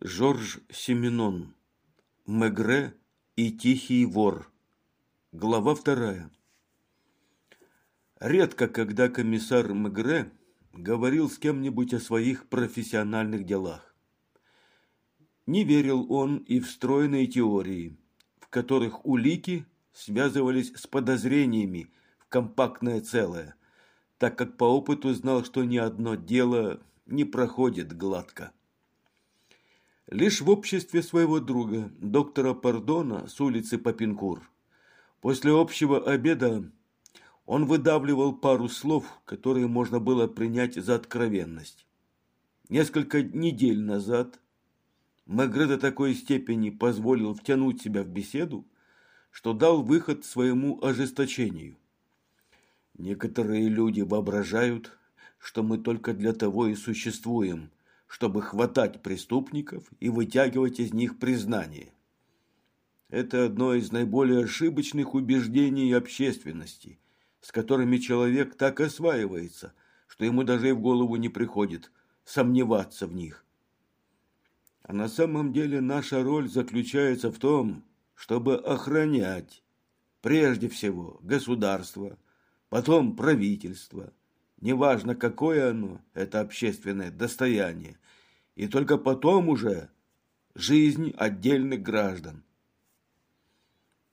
Жорж Семенон. Мегре и Тихий вор. Глава вторая. Редко, когда комиссар Мегре говорил с кем-нибудь о своих профессиональных делах. Не верил он и в стройные теории, в которых улики связывались с подозрениями в компактное целое, так как по опыту знал, что ни одно дело не проходит гладко. Лишь в обществе своего друга, доктора Пардона с улицы Папинкур. После общего обеда он выдавливал пару слов, которые можно было принять за откровенность. Несколько недель назад Мегре до такой степени позволил втянуть себя в беседу, что дал выход своему ожесточению. Некоторые люди воображают, что мы только для того и существуем, чтобы хватать преступников и вытягивать из них признание. Это одно из наиболее ошибочных убеждений общественности, с которыми человек так осваивается, что ему даже и в голову не приходит сомневаться в них. А на самом деле наша роль заключается в том, чтобы охранять прежде всего государство, потом правительство, неважно какое оно, это общественное достояние, и только потом уже жизнь отдельных граждан.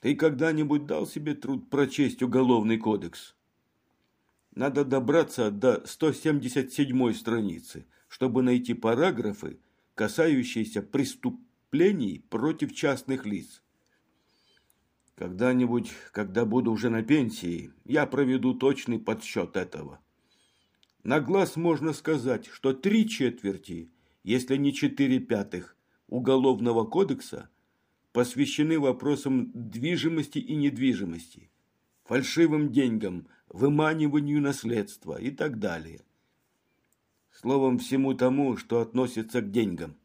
Ты когда-нибудь дал себе труд прочесть Уголовный кодекс? Надо добраться до 177 страницы, чтобы найти параграфы, касающиеся преступлений против частных лиц. Когда-нибудь, когда буду уже на пенсии, я проведу точный подсчет этого. На глаз можно сказать, что три четверти, если не четыре пятых, Уголовного кодекса посвящены вопросам движимости и недвижимости, фальшивым деньгам, выманиванию наследства и так далее. Словом, всему тому, что относится к деньгам.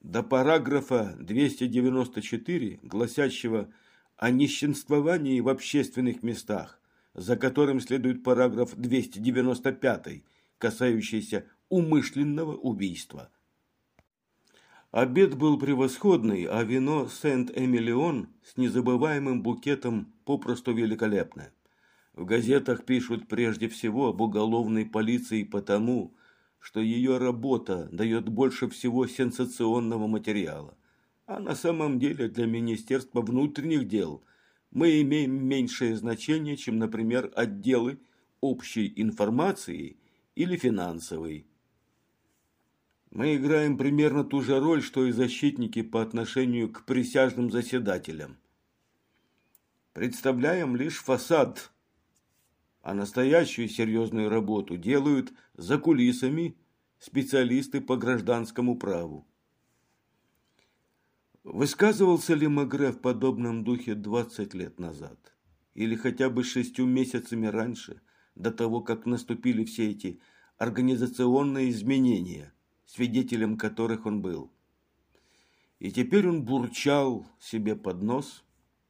До параграфа 294, гласящего о нищенствовании в общественных местах, за которым следует параграф 295, касающийся умышленного убийства. Обед был превосходный, а вино Сент-Эмилион с незабываемым букетом попросту великолепное. В газетах пишут прежде всего об уголовной полиции потому, что ее работа дает больше всего сенсационного материала. А на самом деле для Министерства внутренних дел – мы имеем меньшее значение, чем, например, отделы общей информации или финансовой. Мы играем примерно ту же роль, что и защитники по отношению к присяжным заседателям. Представляем лишь фасад, а настоящую серьезную работу делают за кулисами специалисты по гражданскому праву. Высказывался ли Магре в подобном духе 20 лет назад? Или хотя бы шестью месяцами раньше, до того, как наступили все эти организационные изменения, свидетелем которых он был? И теперь он бурчал себе под нос,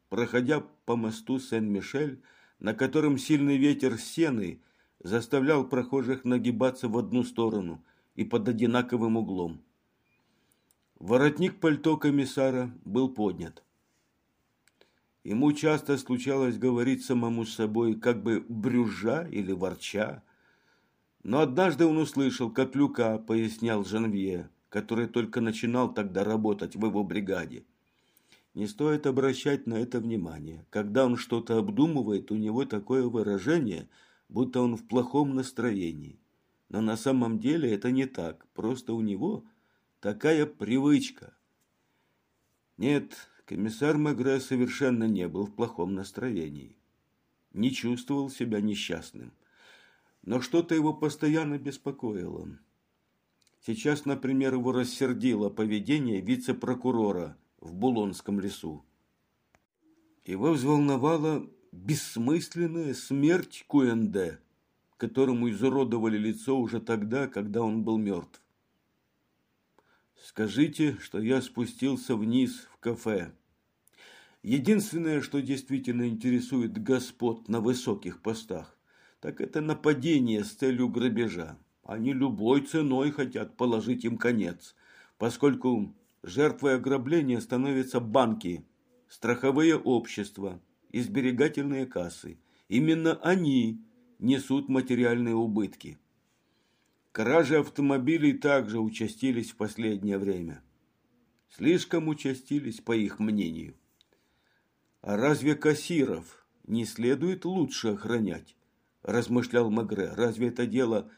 проходя по мосту Сен-Мишель, на котором сильный ветер сены заставлял прохожих нагибаться в одну сторону и под одинаковым углом. Воротник пальто комиссара был поднят. Ему часто случалось говорить самому с собой, как бы брюжа или ворча. Но однажды он услышал, как Люка пояснял Жанвье, который только начинал тогда работать в его бригаде. Не стоит обращать на это внимание. Когда он что-то обдумывает, у него такое выражение, будто он в плохом настроении. Но на самом деле это не так. Просто у него – такая привычка. Нет, комиссар Магре совершенно не был в плохом настроении. Не чувствовал себя несчастным. Но что-то его постоянно беспокоило. Сейчас, например, его рассердило поведение вице-прокурора в Булонском лесу. Его взволновала бессмысленная смерть Куэнде, которому изуродовали лицо уже тогда, когда он был мертв. Скажите, что я спустился вниз в кафе. Единственное, что действительно интересует господ на высоких постах, так это нападение с целью грабежа. Они любой ценой хотят положить им конец, поскольку жертвой ограбления становятся банки, страховые общества и кассы. Именно они несут материальные убытки. Кражи автомобилей также участились в последнее время. Слишком участились, по их мнению. А разве кассиров не следует лучше охранять? Размышлял Магре. Разве это дело,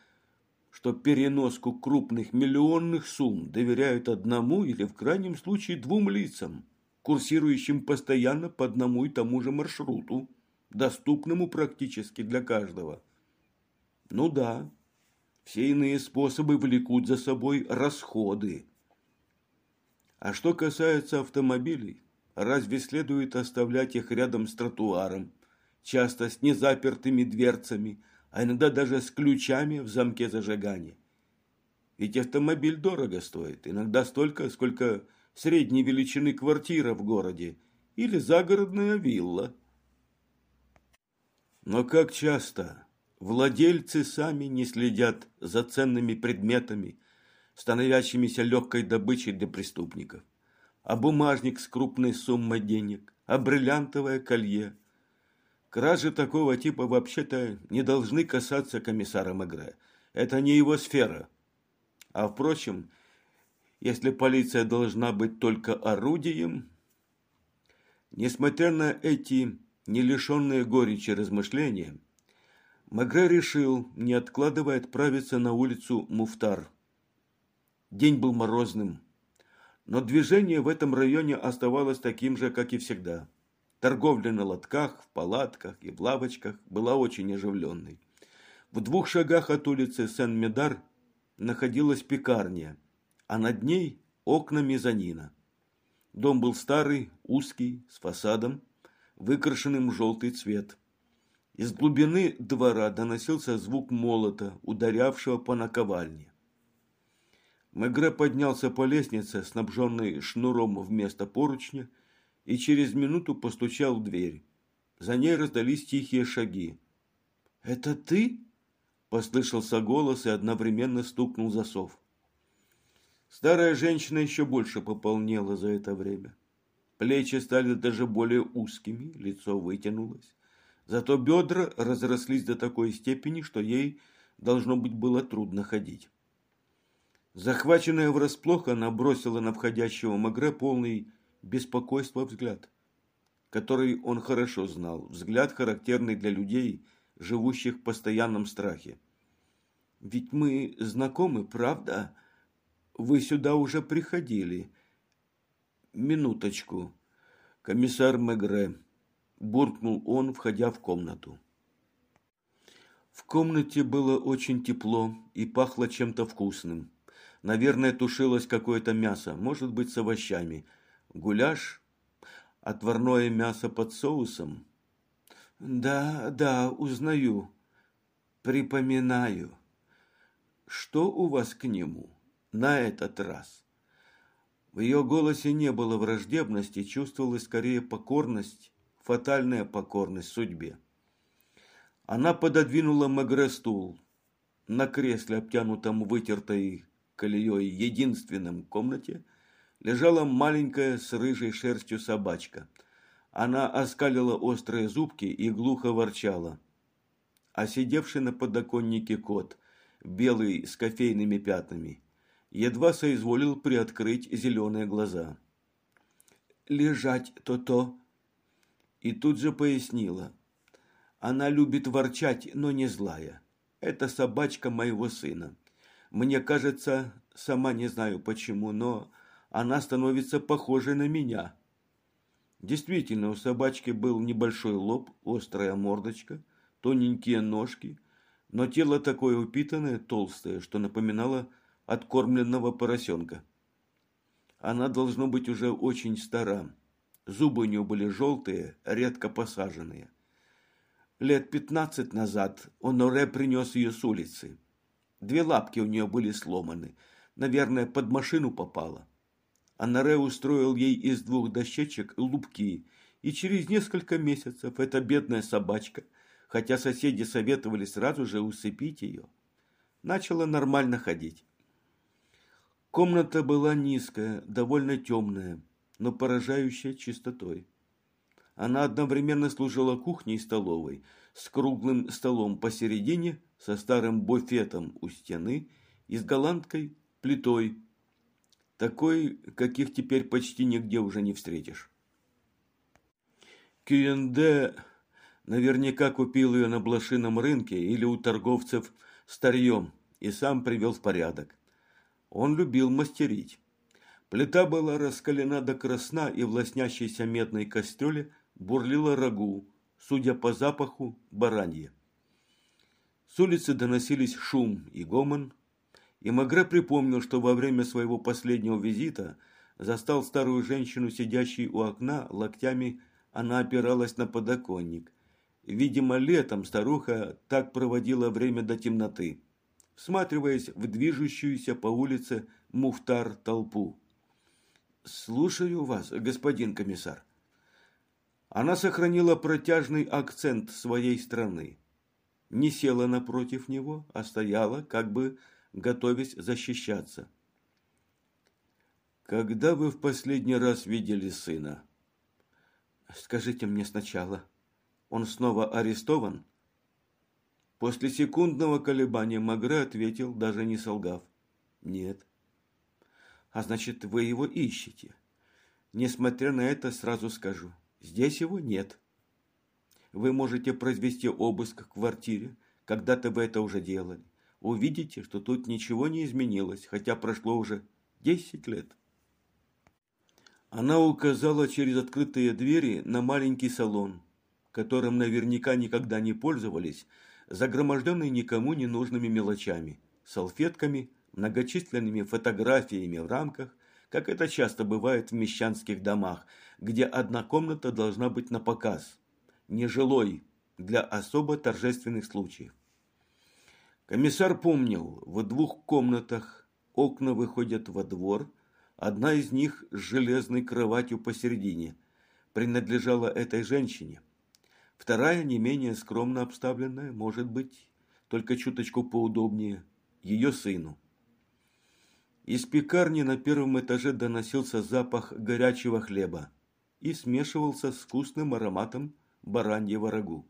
что переноску крупных миллионных сумм доверяют одному или в крайнем случае двум лицам, курсирующим постоянно по одному и тому же маршруту, доступному практически для каждого? Ну да, все иные способы влекут за собой расходы. А что касается автомобилей, разве следует оставлять их рядом с тротуаром, часто с незапертыми дверцами, а иногда даже с ключами в замке зажигания? Ведь автомобиль дорого стоит, иногда столько, сколько средней величины квартира в городе или загородная вилла. Но как часто владельцы сами не следят за ценными предметами, становящимися легкой добычей для преступников, а бумажник с крупной суммой денег, а бриллиантовое колье. Кражи такого типа вообще-то не должны касаться комиссара Мегре. Это не его сфера. А впрочем, если полиция должна быть только орудием, несмотря на эти не лишенные горечи размышления, Магре решил, не откладывая, отправиться на улицу Муфтар. День был морозным, но движение в этом районе оставалось таким же, как и всегда. Торговля на лотках, в палатках и в лавочках была очень оживленной. В двух шагах от улицы Сен-Медар находилась пекарня, а над ней окна мезонина. Дом был старый, узкий, с фасадом, выкрашенным в желтый цвет. Из глубины двора доносился звук молота, ударявшего по наковальне. Мегре поднялся по лестнице, снабженной шнуром вместо поручня, и через минуту постучал в дверь. За ней раздались тихие шаги. «Это ты?» – послышался голос и одновременно стукнул засов. Старая женщина еще больше пополнела за это время. Плечи стали даже более узкими, лицо вытянулось. Зато бедра разрослись до такой степени, что ей, должно быть, было трудно ходить. Захваченная врасплох, она бросила на входящего Магре полный беспокойства взгляд, который он хорошо знал, взгляд, характерный для людей, живущих в постоянном страхе. «Ведь мы знакомы, правда? Вы сюда уже приходили». «Минуточку. Комиссар Мегре», буркнул он, входя в комнату. В комнате было очень тепло и пахло чем-то вкусным. Наверное, тушилось какое-то мясо, может быть, с овощами. Гуляш? Отварное мясо под соусом? Да, да, узнаю. Припоминаю. Что у вас к нему на этот раз? В ее голосе не было враждебности, чувствовалась скорее покорность фатальная покорность судьбе. Она пододвинула Мегре стул. На кресле, обтянутом вытертой колеей единственном комнате, лежала маленькая с рыжей шерстью собачка. Она оскалила острые зубки и глухо ворчала. А сидевший на подоконнике кот, белый с кофейными пятнами, едва соизволил приоткрыть зеленые глаза. «Лежать то-то!» И тут же пояснила. Она любит ворчать, но не злая. Это собачка моего сына. Мне кажется, сама не знаю почему, но она становится похожей на меня. Действительно, у собачки был небольшой лоб, острая мордочка, тоненькие ножки, но тело такое упитанное, толстое, что напоминало откормленного поросенка. Она должно быть уже очень стара. Зубы у нее были желтые, редко посаженные. Лет пятнадцать назад Оноре принес ее с улицы. Две лапки у нее были сломаны. Наверное, под машину попала. Анаре устроил ей из двух дощечек лупки, и через несколько месяцев эта бедная собачка, хотя соседи советовали сразу же усыпить ее, начала нормально ходить. Комната была низкая, довольно темная, но поражающая чистотой. Она одновременно служила кухней и столовой, с круглым столом посередине, со старым буфетом у стены и с голландской плитой, такой, каких теперь почти нигде уже не встретишь. Кюенде наверняка купил ее на блошином рынке или у торговцев старьем и сам привел в порядок. Он любил мастерить. Плита была раскалена до красна, и в лоснящейся медной кастрюле бурлила рагу, судя по запаху, баранье. С улицы доносились шум и гомон, и Магре припомнил, что во время своего последнего визита застал старую женщину, сидящую у окна, локтями она опиралась на подоконник. Видимо, летом старуха так проводила время до темноты всматриваясь в движущуюся по улице муфтар толпу. «Слушаю вас, господин комиссар». Она сохранила протяжный акцент своей страны. Не села напротив него, а стояла, как бы готовясь защищаться. «Когда вы в последний раз видели сына?» «Скажите мне сначала, он снова арестован?» После секундного колебания Магре ответил, даже не солгав. Нет. А значит, вы его ищете. Несмотря на это, сразу скажу. Здесь его нет. Вы можете произвести обыск в квартире. Когда-то вы это уже делали. Увидите, что тут ничего не изменилось, хотя прошло уже десять лет. Она указала через открытые двери на маленький салон, которым наверняка никогда не пользовались, загроможденный никому не нужными мелочами, салфетками, многочисленными фотографиями в рамках, как это часто бывает в мещанских домах, где одна комната должна быть на показ, нежилой, для особо торжественных случаев. Комиссар помнил, в двух комнатах окна выходят во двор, одна из них с железной кроватью посередине, принадлежала этой женщине – Вторая, не менее скромно обставленная, может быть, только чуточку поудобнее, ее сыну. Из пекарни на первом этаже доносился запах горячего хлеба и смешивался с вкусным ароматом бараньего рагу.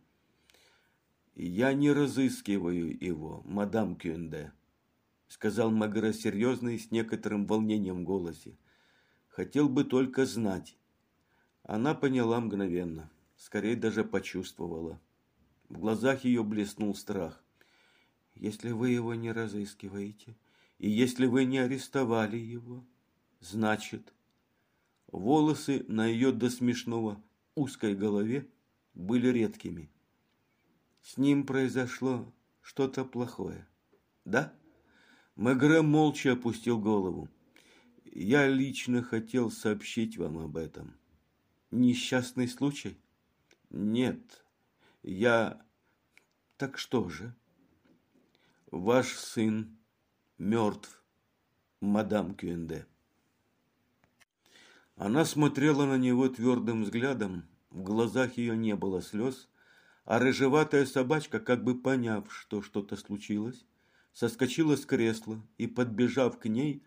«Я не разыскиваю его, мадам Кюнде», — сказал Магра серьезно и с некоторым волнением в голосе. «Хотел бы только знать». Она поняла мгновенно скорее даже почувствовала. В глазах ее блеснул страх. «Если вы его не разыскиваете, и если вы не арестовали его, значит...» Волосы на ее до смешного узкой голове были редкими. С ним произошло что-то плохое. Да? Мегре молча опустил голову. Я лично хотел сообщить вам об этом. Несчастный случай? Нет, я... Так что же? Ваш сын мертв, мадам Кюенде. Она смотрела на него твердым взглядом, в глазах ее не было слез, а рыжеватая собачка, как бы поняв, что что-то случилось, соскочила с кресла и, подбежав к ней,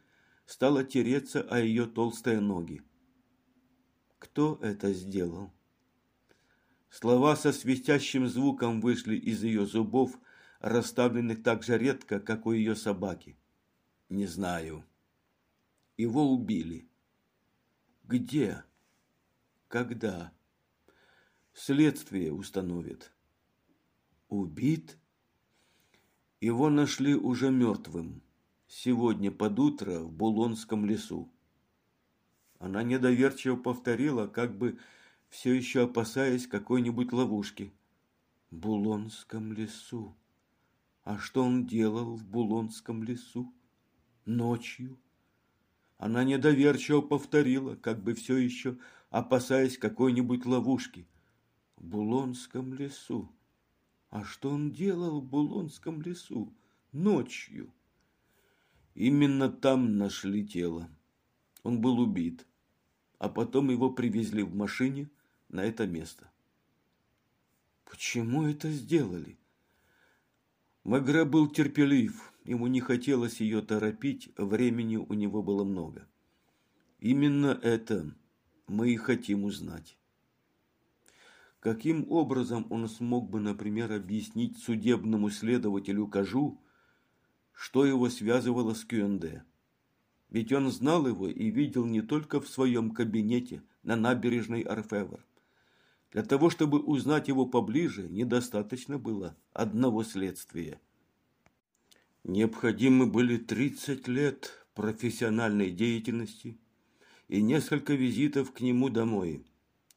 стала тереться о ее толстые ноги. Кто это сделал? Слова со свистящим звуком вышли из ее зубов, расставленных так же редко, как у ее собаки. Не знаю. Его убили. Где? Когда? Следствие установит. Убит? Его нашли уже мертвым. Сегодня под утро в Булонском лесу. Она недоверчиво повторила, как бы все еще опасаясь какой-нибудь ловушки. В Булонском лесу. А что он делал в Булонском лесу? Ночью. Она недоверчиво повторила, как бы все еще опасаясь какой-нибудь ловушки. В Булонском лесу. А что он делал в Булонском лесу? Ночью. Именно там нашли тело. Он был убит. А потом его привезли в машине – на это место. Почему это сделали? Магре был терпелив, ему не хотелось ее торопить, времени у него было много. Именно это мы и хотим узнать. Каким образом он смог бы, например, объяснить судебному следователю Кажу, что его связывало с Кюэнде? Ведь он знал его и видел не только в своем кабинете на набережной Арфевр. Для того, чтобы узнать его поближе, недостаточно было одного следствия. Необходимы были 30 лет профессиональной деятельности и несколько визитов к нему домой,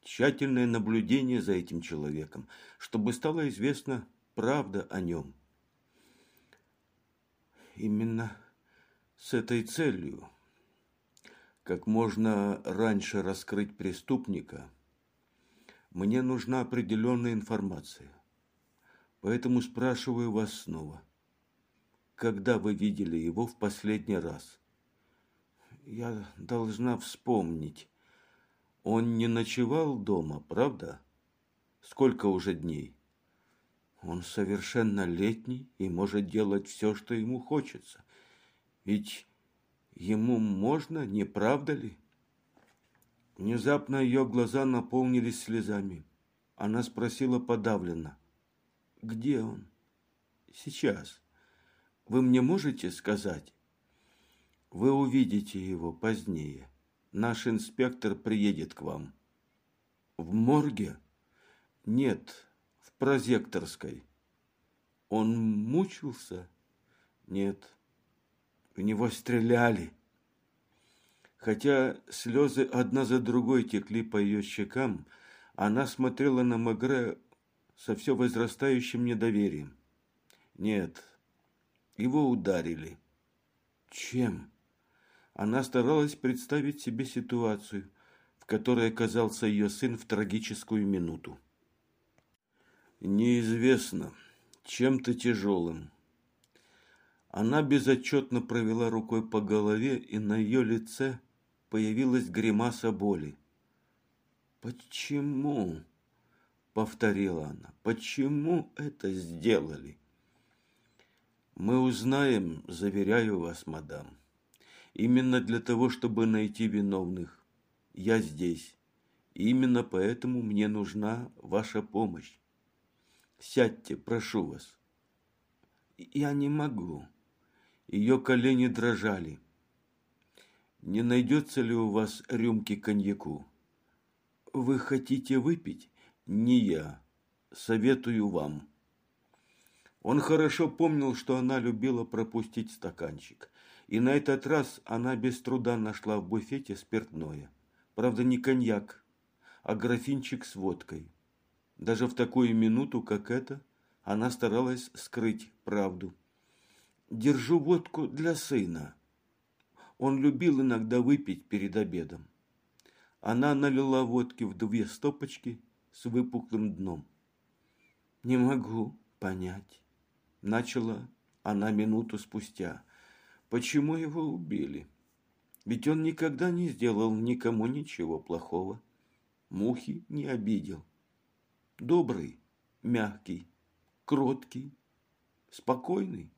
тщательное наблюдение за этим человеком, чтобы стало известно правда о нем. Именно с этой целью, как можно раньше раскрыть преступника – мне нужна определенная информация. Поэтому спрашиваю вас снова. Когда вы видели его в последний раз? Я должна вспомнить. Он не ночевал дома, правда? Сколько уже дней? Он совершеннолетний и может делать все, что ему хочется. Ведь ему можно, не правда ли? Внезапно ее глаза наполнились слезами. Она спросила подавленно. «Где он?» «Сейчас. Вы мне можете сказать?» «Вы увидите его позднее. Наш инспектор приедет к вам». «В морге?» «Нет, в прозекторской». «Он мучился?» «Нет, в него стреляли». Хотя слезы одна за другой текли по ее щекам, она смотрела на Магре со все возрастающим недоверием. Нет, его ударили. Чем? Она старалась представить себе ситуацию, в которой оказался ее сын в трагическую минуту. Неизвестно, чем-то тяжелым. Она безотчетно провела рукой по голове, и на ее лице появилась гримаса боли. «Почему?» — повторила она. «Почему это сделали?» «Мы узнаем, заверяю вас, мадам. Именно для того, чтобы найти виновных. Я здесь. И именно поэтому мне нужна ваша помощь. Сядьте, прошу вас». «Я не могу». Ее колени дрожали не найдется ли у вас рюмки коньяку? Вы хотите выпить? Не я. Советую вам. Он хорошо помнил, что она любила пропустить стаканчик. И на этот раз она без труда нашла в буфете спиртное. Правда, не коньяк, а графинчик с водкой. Даже в такую минуту, как эта, она старалась скрыть правду. «Держу водку для сына», он любил иногда выпить перед обедом. Она налила водки в две стопочки с выпуклым дном. «Не могу понять», – начала она минуту спустя. «Почему его убили? Ведь он никогда не сделал никому ничего плохого. Мухи не обидел. Добрый, мягкий, кроткий, спокойный.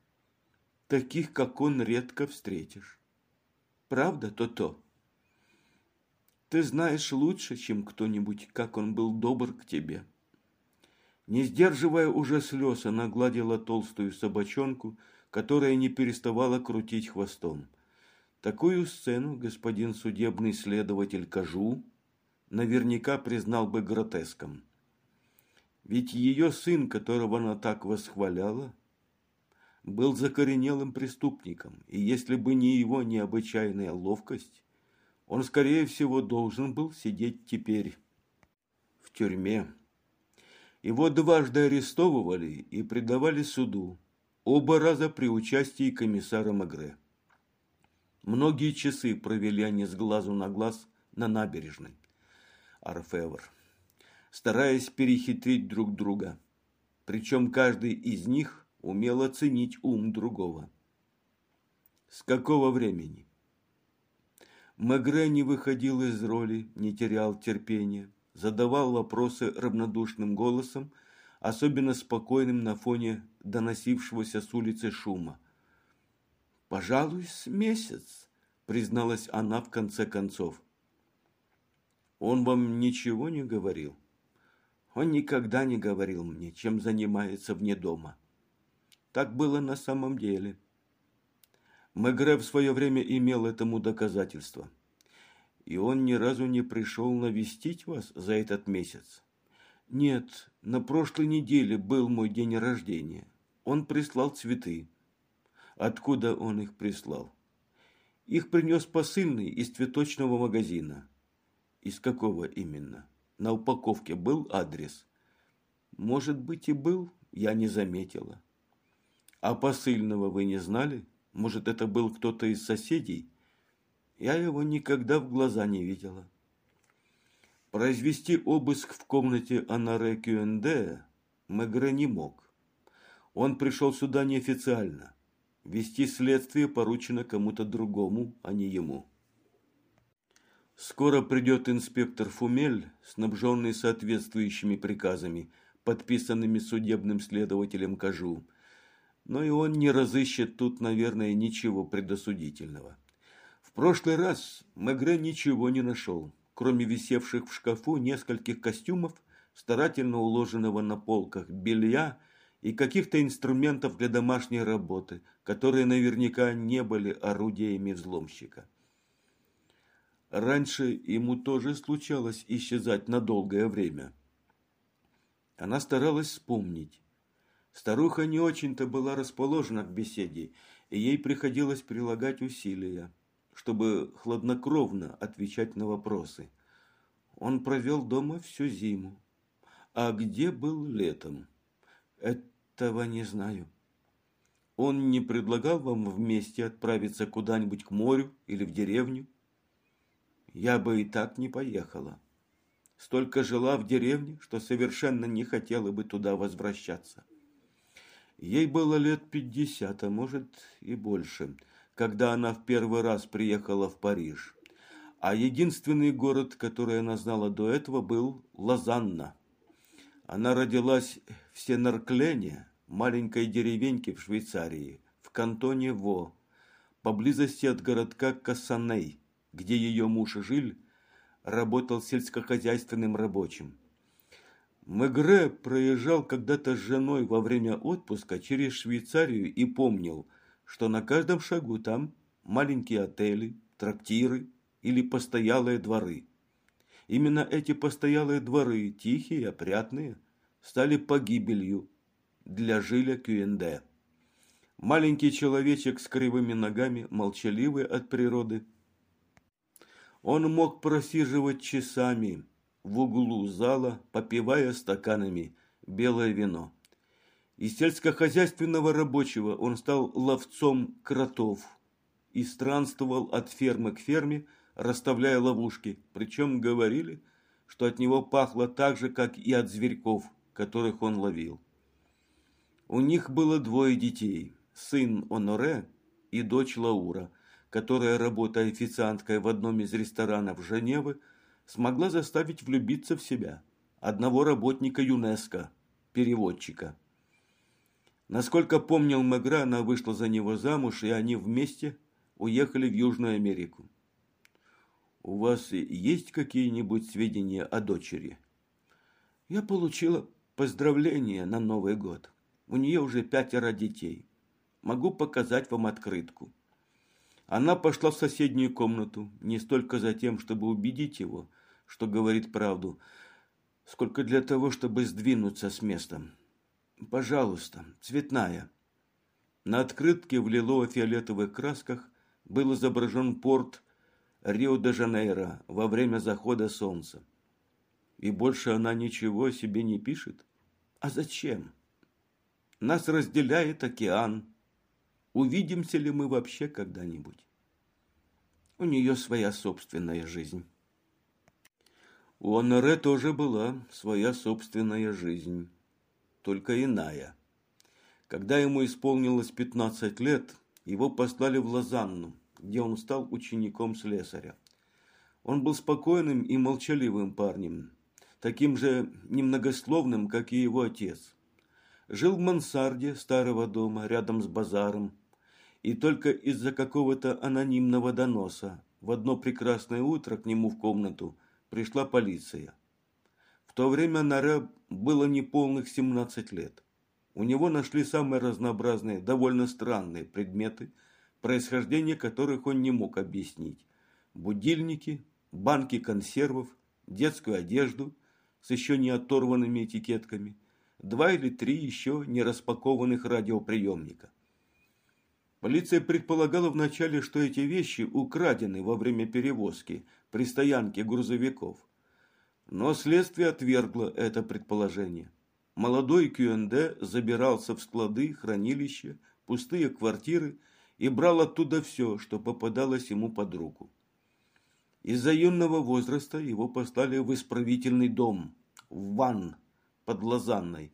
Таких, как он, редко встретишь. Правда, То-То? Ты знаешь лучше, чем кто-нибудь, как он был добр к тебе. Не сдерживая уже слез, она гладила толстую собачонку, которая не переставала крутить хвостом. Такую сцену господин судебный следователь Кажу наверняка признал бы гротеском. Ведь ее сын, которого она так восхваляла, был закоренелым преступником, и если бы не его необычайная ловкость, он, скорее всего, должен был сидеть теперь в тюрьме. Его дважды арестовывали и предавали суду, оба раза при участии комиссара Магре. Многие часы провели они с глазу на глаз на набережной. Арфевр, стараясь перехитрить друг друга. Причем каждый из них умел оценить ум другого. С какого времени? Мегре не выходил из роли, не терял терпения, задавал вопросы равнодушным голосом, особенно спокойным на фоне доносившегося с улицы шума. «Пожалуй, с месяц», — призналась она в конце концов. «Он вам ничего не говорил?» «Он никогда не говорил мне, чем занимается вне дома. Так было на самом деле». Мегре в свое время имел этому доказательство. И он ни разу не пришел навестить вас за этот месяц. Нет, на прошлой неделе был мой день рождения. Он прислал цветы. Откуда он их прислал? Их принес посыльный из цветочного магазина. Из какого именно? На упаковке был адрес. Может быть и был, я не заметила. А посыльного вы не знали? Может, это был кто-то из соседей? Я его никогда в глаза не видела. Произвести обыск в комнате Анаре Кюэнде Мегре не мог. Он пришел сюда неофициально. Вести следствие поручено кому-то другому, а не ему. Скоро придет инспектор Фумель, снабженный соответствующими приказами, подписанными судебным следователем Кажу. Но и он не разыщет тут, наверное, ничего предосудительного. Прошлый раз Мегре ничего не нашел кроме висевших в шкафу нескольких костюмов, старательно уложенного на полках белья и каких-то инструментов для домашней работы, которые наверняка не были орудиями взломщика. Раньше ему тоже случалось исчезать на долгое время. Она старалась вспомнить. Старуха не очень-то была расположена к беседе, и ей приходилось прилагать усилия чтобы хладнокровно отвечать на вопросы. Он провел дома всю зиму. А где был летом? Этого не знаю. Он не предлагал вам вместе отправиться куда-нибудь к морю или в деревню? Я бы и так не поехала. Столько жила в деревне, что совершенно не хотела бы туда возвращаться. Ей было лет пятьдесят, а может и больше – когда она в первый раз приехала в Париж. А единственный город, который она знала до этого, был Лозанна. Она родилась в Сенарклене, маленькой деревеньке в Швейцарии, в кантоне Во, поблизости от городка Кассаней, где ее муж Жиль работал сельскохозяйственным рабочим. Мегре проезжал когда-то с женой во время отпуска через Швейцарию и помнил – что на каждом шагу там маленькие отели, трактиры или постоялые дворы. Именно эти постоялые дворы, тихие, опрятные, стали погибелью для Жиля Кюэнде. Маленький человечек с кривыми ногами, молчаливый от природы. Он мог просиживать часами в углу зала, попивая стаканами белое вино. Из сельскохозяйственного рабочего он стал ловцом кротов и странствовал от фермы к ферме, расставляя ловушки. Причем говорили, что от него пахло так же, как и от зверьков, которых он ловил. У них было двое детей, сын Оноре и дочь Лаура, которая, работая официанткой в одном из ресторанов Женевы, смогла заставить влюбиться в себя одного работника ЮНЕСКО, переводчика. Насколько помнил Мегра, она вышла за него замуж, и они вместе уехали в Южную Америку. У вас есть какие-нибудь сведения о дочери? Я получила поздравления на Новый год. У нее уже пятеро детей. Могу показать вам открытку. Она пошла в соседнюю комнату, не столько за тем, чтобы убедить его, что говорит правду, сколько для того, чтобы сдвинуться с места. Пожалуйста, цветная. На открытке в лилово-фиолетовых красках был изображен порт Рио-де-Жанейро во время захода солнца. И больше она ничего себе не пишет? А зачем? Нас разделяет океан. Увидимся ли мы вообще когда-нибудь? У нее своя собственная жизнь. У Анаре тоже была своя собственная жизнь только иная. Когда ему исполнилось 15 лет, его послали в Лозанну, где он стал учеником слесаря. Он был спокойным и молчаливым парнем, таким же немногословным, как и его отец. Жил в мансарде старого дома рядом с базаром, и только из-за какого-то анонимного доноса в одно прекрасное утро к нему в комнату пришла полиция. В то время Наре было неполных 17 лет. У него нашли самые разнообразные, довольно странные предметы, происхождение которых он не мог объяснить. Будильники, банки консервов, детскую одежду с еще не оторванными этикетками, два или три еще не распакованных радиоприемника. Полиция предполагала вначале, что эти вещи украдены во время перевозки при стоянке грузовиков. Но следствие отвергло это предположение. Молодой КНД забирался в склады, хранилища, пустые квартиры и брал оттуда все, что попадалось ему под руку. Из-за юного возраста его послали в исправительный дом, в Ван, под Лозанной,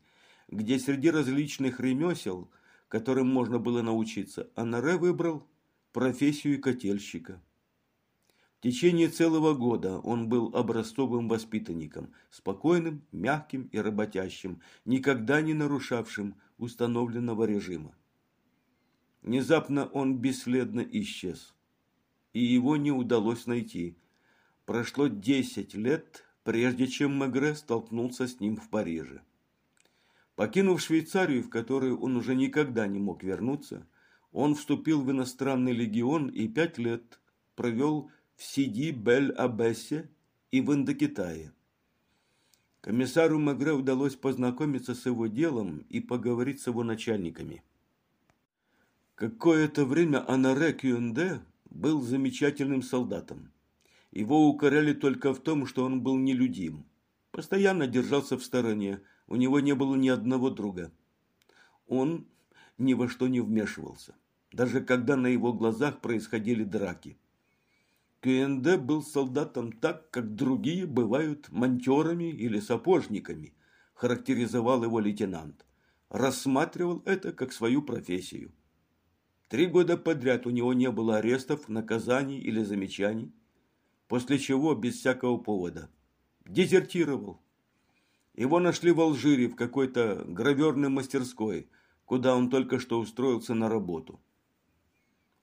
где среди различных ремесел – которым можно было научиться, Анаре выбрал профессию котельщика. Течение целого года он был образцовым воспитанником, спокойным, мягким и работящим, никогда не нарушавшим установленного режима. Внезапно он бесследно исчез, и его не удалось найти. Прошло десять лет, прежде чем Мегре столкнулся с ним в Париже. Покинув Швейцарию, в которую он уже никогда не мог вернуться, он вступил в иностранный легион и пять лет провел в Сиди-Бель-Абессе и в Индокитае. Комиссару Магре удалось познакомиться с его делом и поговорить с его начальниками. Какое-то время Анаре Кюнде был замечательным солдатом. Его укоряли только в том, что он был нелюдим. Постоянно держался в стороне, у него не было ни одного друга. Он ни во что не вмешивался, даже когда на его глазах происходили драки. КНД был солдатом так, как другие бывают монтерами или сапожниками, характеризовал его лейтенант. Рассматривал это как свою профессию. Три года подряд у него не было арестов, наказаний или замечаний, после чего без всякого повода дезертировал, его нашли в Алжире в какой-то граверной мастерской, куда он только что устроился на работу.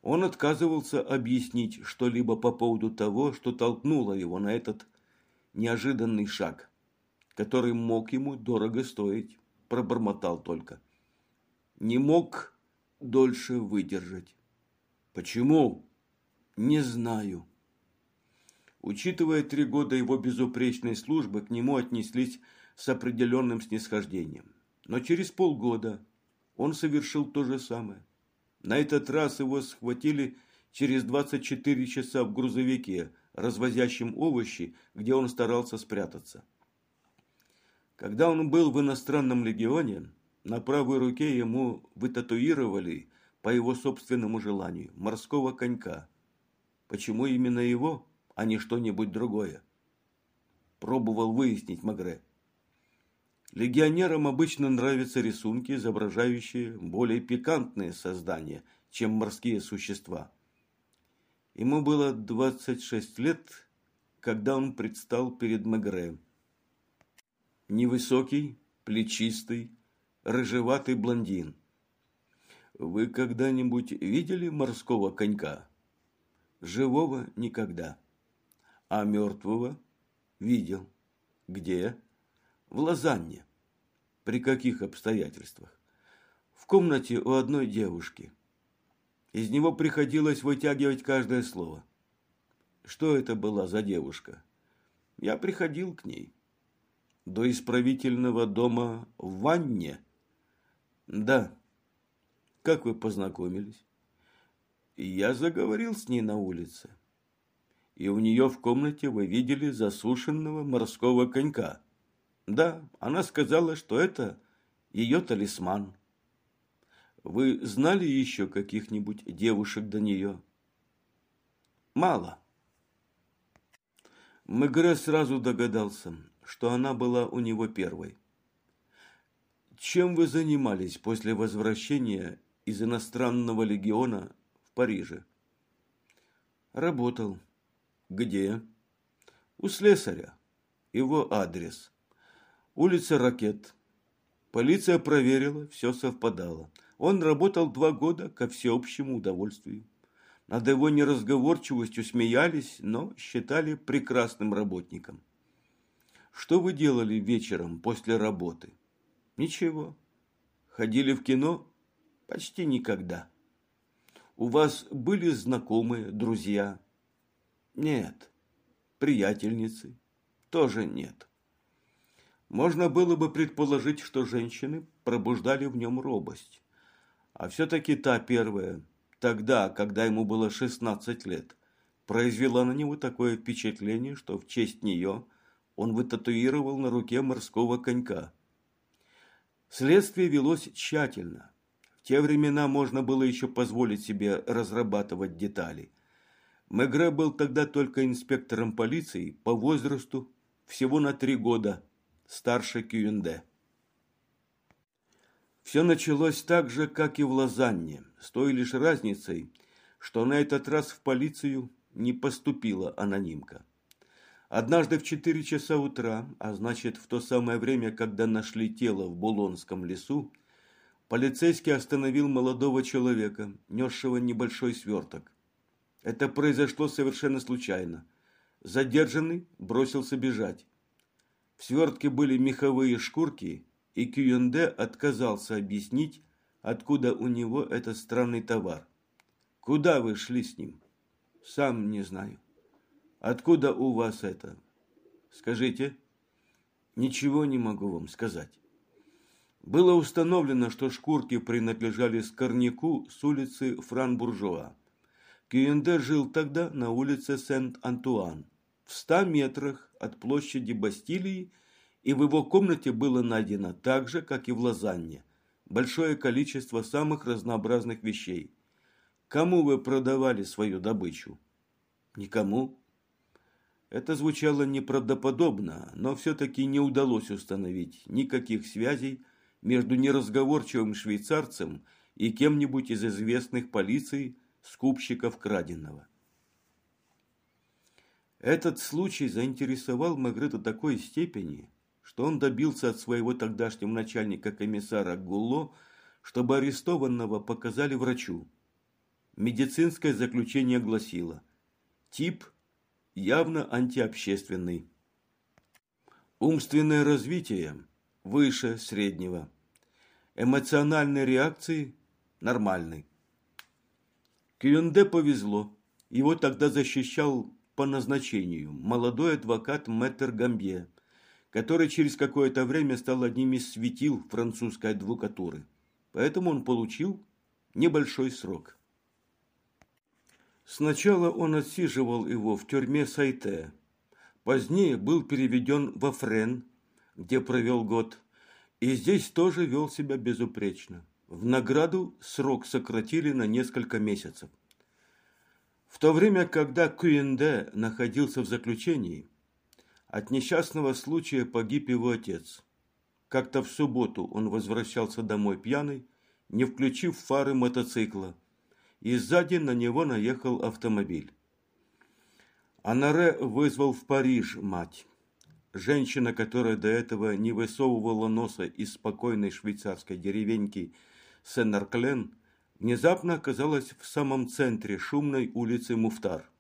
Он отказывался объяснить что-либо по поводу того, что толкнуло его на этот неожиданный шаг, который мог ему дорого стоить, пробормотал только. Не мог дольше выдержать. Почему? Не знаю. Учитывая три года его безупречной службы, к нему отнеслись с определенным снисхождением. Но через полгода он совершил то же самое. На этот раз его схватили через 24 часа в грузовике, развозящем овощи, где он старался спрятаться. Когда он был в иностранном легионе, на правой руке ему вытатуировали, по его собственному желанию, морского конька. Почему именно его, а не что-нибудь другое? Пробовал выяснить Магре. Легионерам обычно нравятся рисунки, изображающие более пикантные создания, чем морские существа. Ему было 26 лет, когда он предстал перед Мегре. Невысокий, плечистый, рыжеватый блондин. Вы когда-нибудь видели морского конька? Живого никогда. А мертвого? Видел. Где? В Лозанне. При каких обстоятельствах? В комнате у одной девушки. Из него приходилось вытягивать каждое слово. Что это была за девушка? Я приходил к ней. До исправительного дома в ванне? Да. Как вы познакомились? Я заговорил с ней на улице. И у нее в комнате вы видели засушенного морского конька. Да, она сказала, что это ее талисман. Вы знали еще каких-нибудь девушек до нее? Мало. Мегре сразу догадался, что она была у него первой. Чем вы занимались после возвращения из иностранного легиона в Париже? Работал. Где? У слесаря. Его адрес – Улица Ракет. Полиция проверила, все совпадало. Он работал два года ко всеобщему удовольствию. Над его неразговорчивостью смеялись, но считали прекрасным работником. Что вы делали вечером после работы? Ничего. Ходили в кино? Почти никогда. У вас были знакомые, друзья? Нет. Приятельницы? Тоже нет. Можно было бы предположить, что женщины пробуждали в нем робость. А все-таки та первая, тогда, когда ему было 16 лет, произвела на него такое впечатление, что в честь нее он вытатуировал на руке морского конька. Следствие велось тщательно. В те времена можно было еще позволить себе разрабатывать детали. Мегре был тогда только инспектором полиции по возрасту всего на три года, старше Кюенде. Все началось так же, как и в Лозанне, с той лишь разницей, что на этот раз в полицию не поступила анонимка. Однажды в четыре часа утра, а значит в то самое время, когда нашли тело в Булонском лесу, полицейский остановил молодого человека, несшего небольшой сверток. Это произошло совершенно случайно. Задержанный бросился бежать. В свертке были меховые шкурки, и Кюенде отказался объяснить, откуда у него этот странный товар. «Куда вы шли с ним?» «Сам не знаю». Откуда у вас это? Скажите. Ничего не могу вам сказать. Было установлено, что шкурки принадлежали Скорняку с улицы Фран-Буржуа. Кюенде жил тогда на улице Сент-Антуан, в ста метрах от площади Бастилии, и в его комнате было найдено так же, как и в Лозанне, большое количество самых разнообразных вещей. Кому вы продавали свою добычу? Никому. Это звучало неправдоподобно, но все-таки не удалось установить никаких связей между неразговорчивым швейцарцем и кем-нибудь из известных полиции скупщиков краденого. Этот случай заинтересовал Магре до такой степени, что он добился от своего тогдашнего начальника комиссара Гулло, чтобы арестованного показали врачу. Медицинское заключение гласило «Тип явно антиобщественный. Умственное развитие выше среднего. Эмоциональные реакции нормальный. Кюнде повезло. Его тогда защищал по назначению молодой адвокат Мэтр Гамбье, который через какое-то время стал одним из светил французской адвокатуры. Поэтому он получил небольшой срок. Сначала он отсиживал его в тюрьме Сайте. Позднее был переведен во Френ, где провел год, и здесь тоже вел себя безупречно. В награду срок сократили на несколько месяцев. В то время, когда Куинде находился в заключении, от несчастного случая погиб его отец. Как-то в субботу он возвращался домой пьяный, не включив фары мотоцикла, и сзади на него наехал автомобиль. Анаре вызвал в Париж мать. Женщина, которая до этого не высовывала носа из спокойной швейцарской деревеньки Сен-Арклен, внезапно оказалась в самом центре шумной улицы Муфтар.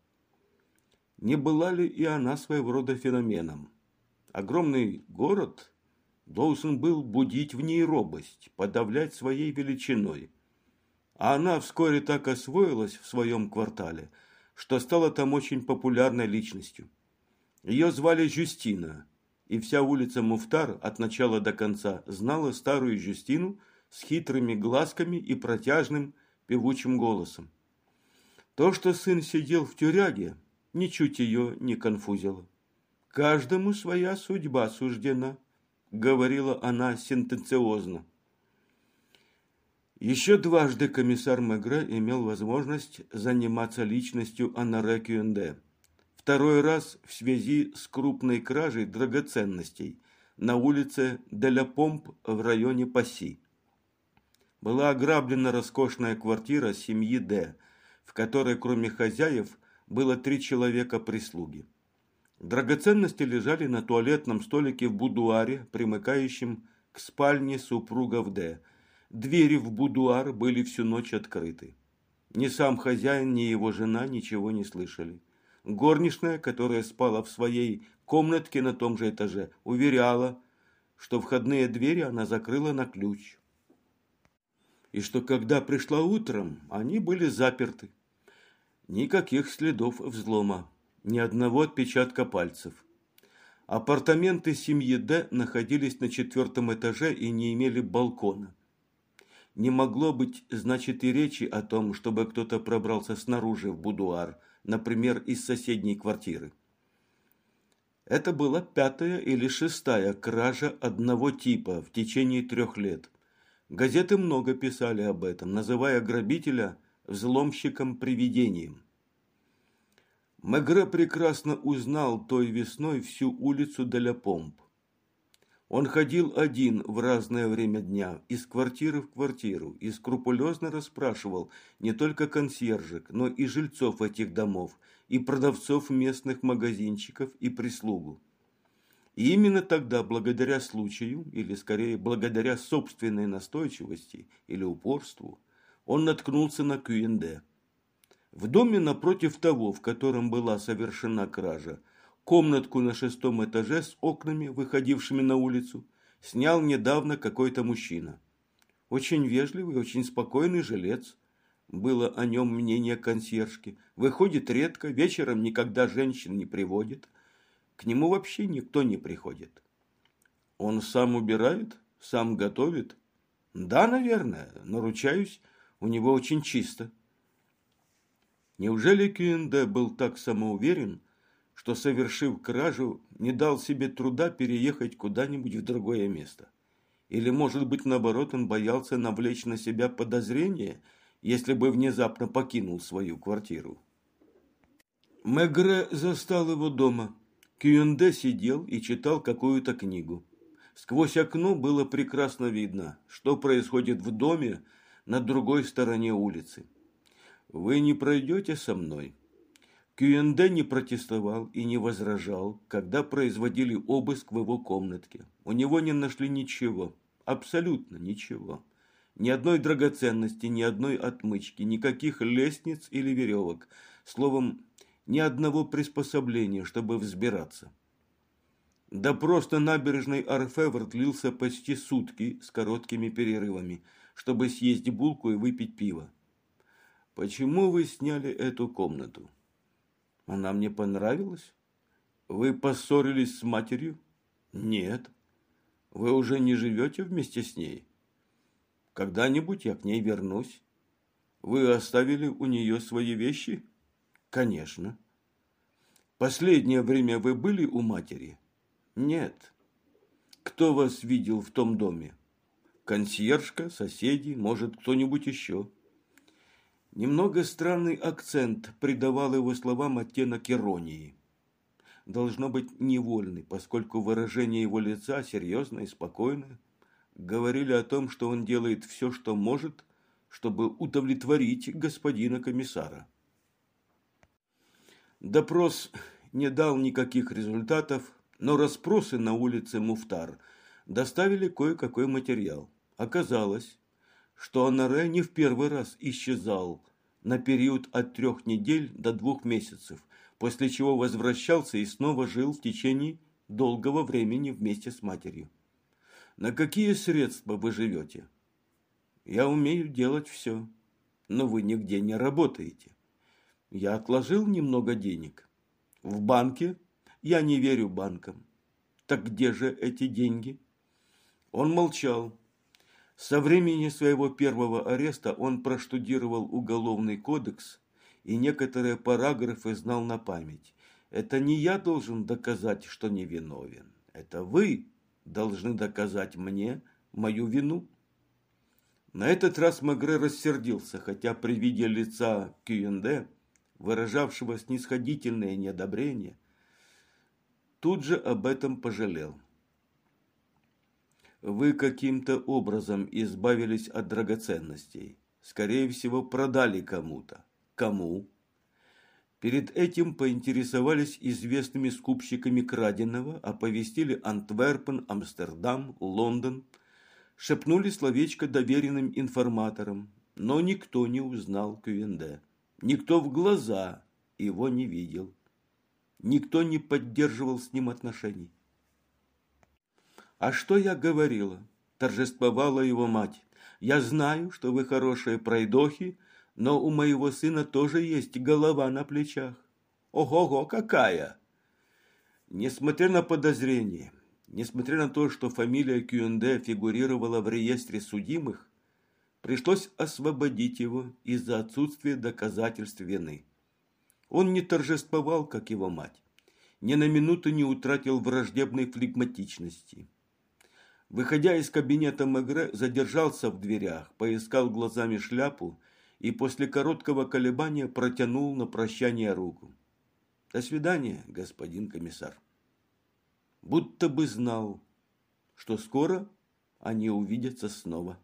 Не была ли и она своего рода феноменом? Огромный город должен был будить в ней робость, подавлять своей величиной – а она вскоре так освоилась в своем квартале, что стала там очень популярной личностью. Ее звали Жюстина, и вся улица Муфтар от начала до конца знала старую Жюстину с хитрыми глазками и протяжным певучим голосом. То, что сын сидел в тюряге, ничуть ее не конфузило. «Каждому своя судьба суждена», — говорила она сентенциозно. Еще дважды комиссар Мегре имел возможность заниматься личностью Анаре Кюнде. Второй раз в связи с крупной кражей драгоценностей на улице Деля Помп в районе Пасси. Была ограблена роскошная квартира семьи Д, в которой кроме хозяев было три человека прислуги. Драгоценности лежали на туалетном столике в будуаре, примыкающем к спальне супругов Д. Двери в будуар были всю ночь открыты. Ни сам хозяин, ни его жена ничего не слышали. Горничная, которая спала в своей комнатке на том же этаже, уверяла, что входные двери она закрыла на ключ. И что когда пришла утром, они были заперты. Никаких следов взлома, ни одного отпечатка пальцев. Апартаменты семьи Д находились на четвертом этаже и не имели балкона. Не могло быть, значит, и речи о том, чтобы кто-то пробрался снаружи в будуар, например, из соседней квартиры. Это была пятая или шестая кража одного типа в течение трех лет. Газеты много писали об этом, называя грабителя взломщиком-привидением. Мегре прекрасно узнал той весной всю улицу Деля Помп. Он ходил один в разное время дня, из квартиры в квартиру, и скрупулезно расспрашивал не только консьержек, но и жильцов этих домов, и продавцов местных магазинчиков, и прислугу. И именно тогда, благодаря случаю, или скорее благодаря собственной настойчивости или упорству, он наткнулся на Кюенде. В доме напротив того, в котором была совершена кража, комнатку на шестом этаже с окнами, выходившими на улицу, снял недавно какой-то мужчина. Очень вежливый, очень спокойный жилец. Было о нем мнение консьержки. Выходит редко, вечером никогда женщин не приводит. К нему вообще никто не приходит. Он сам убирает, сам готовит. Да, наверное, наручаюсь, у него очень чисто. Неужели Кюэнде был так самоуверен, что, совершив кражу, не дал себе труда переехать куда-нибудь в другое место? Или, может быть, наоборот, он боялся навлечь на себя подозрение, если бы внезапно покинул свою квартиру? Мегре застал его дома. Кюэнде сидел и читал какую-то книгу. Сквозь окно было прекрасно видно, что происходит в доме на другой стороне улицы. Вы не пройдете со мной?» Кюэнде не протестовал и не возражал, когда производили обыск в его комнатке. У него не нашли ничего, абсолютно ничего. Ни одной драгоценности, ни одной отмычки, никаких лестниц или веревок. Словом, ни одного приспособления, чтобы взбираться. Допрос на набережной Арфевр длился почти сутки с короткими перерывами, чтобы съесть булку и выпить пиво. Почему вы сняли эту комнату? Она мне понравилась? Вы поссорились с матерью? Нет. Вы уже не живете вместе с ней? Когда-нибудь я к ней вернусь. Вы оставили у нее свои вещи? Конечно. Последнее время вы были у матери? Нет. Кто вас видел в том доме? Консьержка, соседи, может, кто-нибудь еще? Немного странный акцент придавал его словам оттенок иронии. Должно быть невольный, поскольку выражение его лица серьезное и спокойное. Говорили о том, что он делает все, что может, чтобы удовлетворить господина комиссара. Допрос не дал никаких результатов, но расспросы на улице Муфтар доставили кое-какой материал. Оказалось, что Анаре не в первый раз исчезал на период от трех недель до двух месяцев, после чего возвращался и снова жил в течение долгого времени вместе с матерью. На какие средства вы живете? Я умею делать все, но вы нигде не работаете. Я отложил немного денег. В банке я не верю банкам. Так где же эти деньги? Он молчал, со времени своего первого ареста он проштудировал уголовный кодекс и некоторые параграфы знал на память. Это не я должен доказать, что невиновен. Это вы должны доказать мне мою вину. На этот раз Магре рассердился, хотя при виде лица Кюенде, выражавшего снисходительное неодобрение, тут же об этом пожалел вы каким-то образом избавились от драгоценностей. Скорее всего, продали кому-то. Кому? Перед этим поинтересовались известными скупщиками краденого, оповестили Антверпен, Амстердам, Лондон, шепнули словечко доверенным информаторам, но никто не узнал Кювенде. Никто в глаза его не видел. Никто не поддерживал с ним отношений. «А что я говорила?» – торжествовала его мать. «Я знаю, что вы хорошие пройдохи, но у моего сына тоже есть голова на плечах. Ого-го, какая! Несмотря на подозрения, несмотря на то, что фамилия Кюнде фигурировала в реестре судимых, пришлось освободить его из-за отсутствия доказательств вины. Он не торжествовал, как его мать, ни на минуту не утратил враждебной флегматичности. Выходя из кабинета Мегре, задержался в дверях, поискал глазами шляпу и после короткого колебания протянул на прощание руку. До свидания, господин комиссар. Будто бы знал, что скоро они увидятся снова.